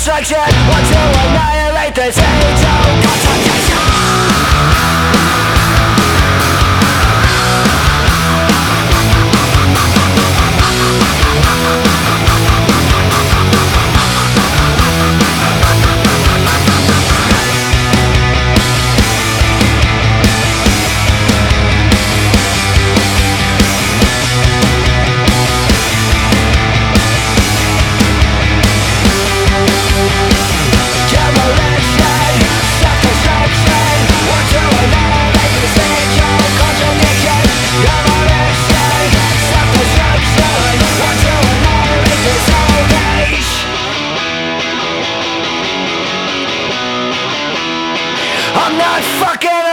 destruction Want to annihilate this age, I'm not fucking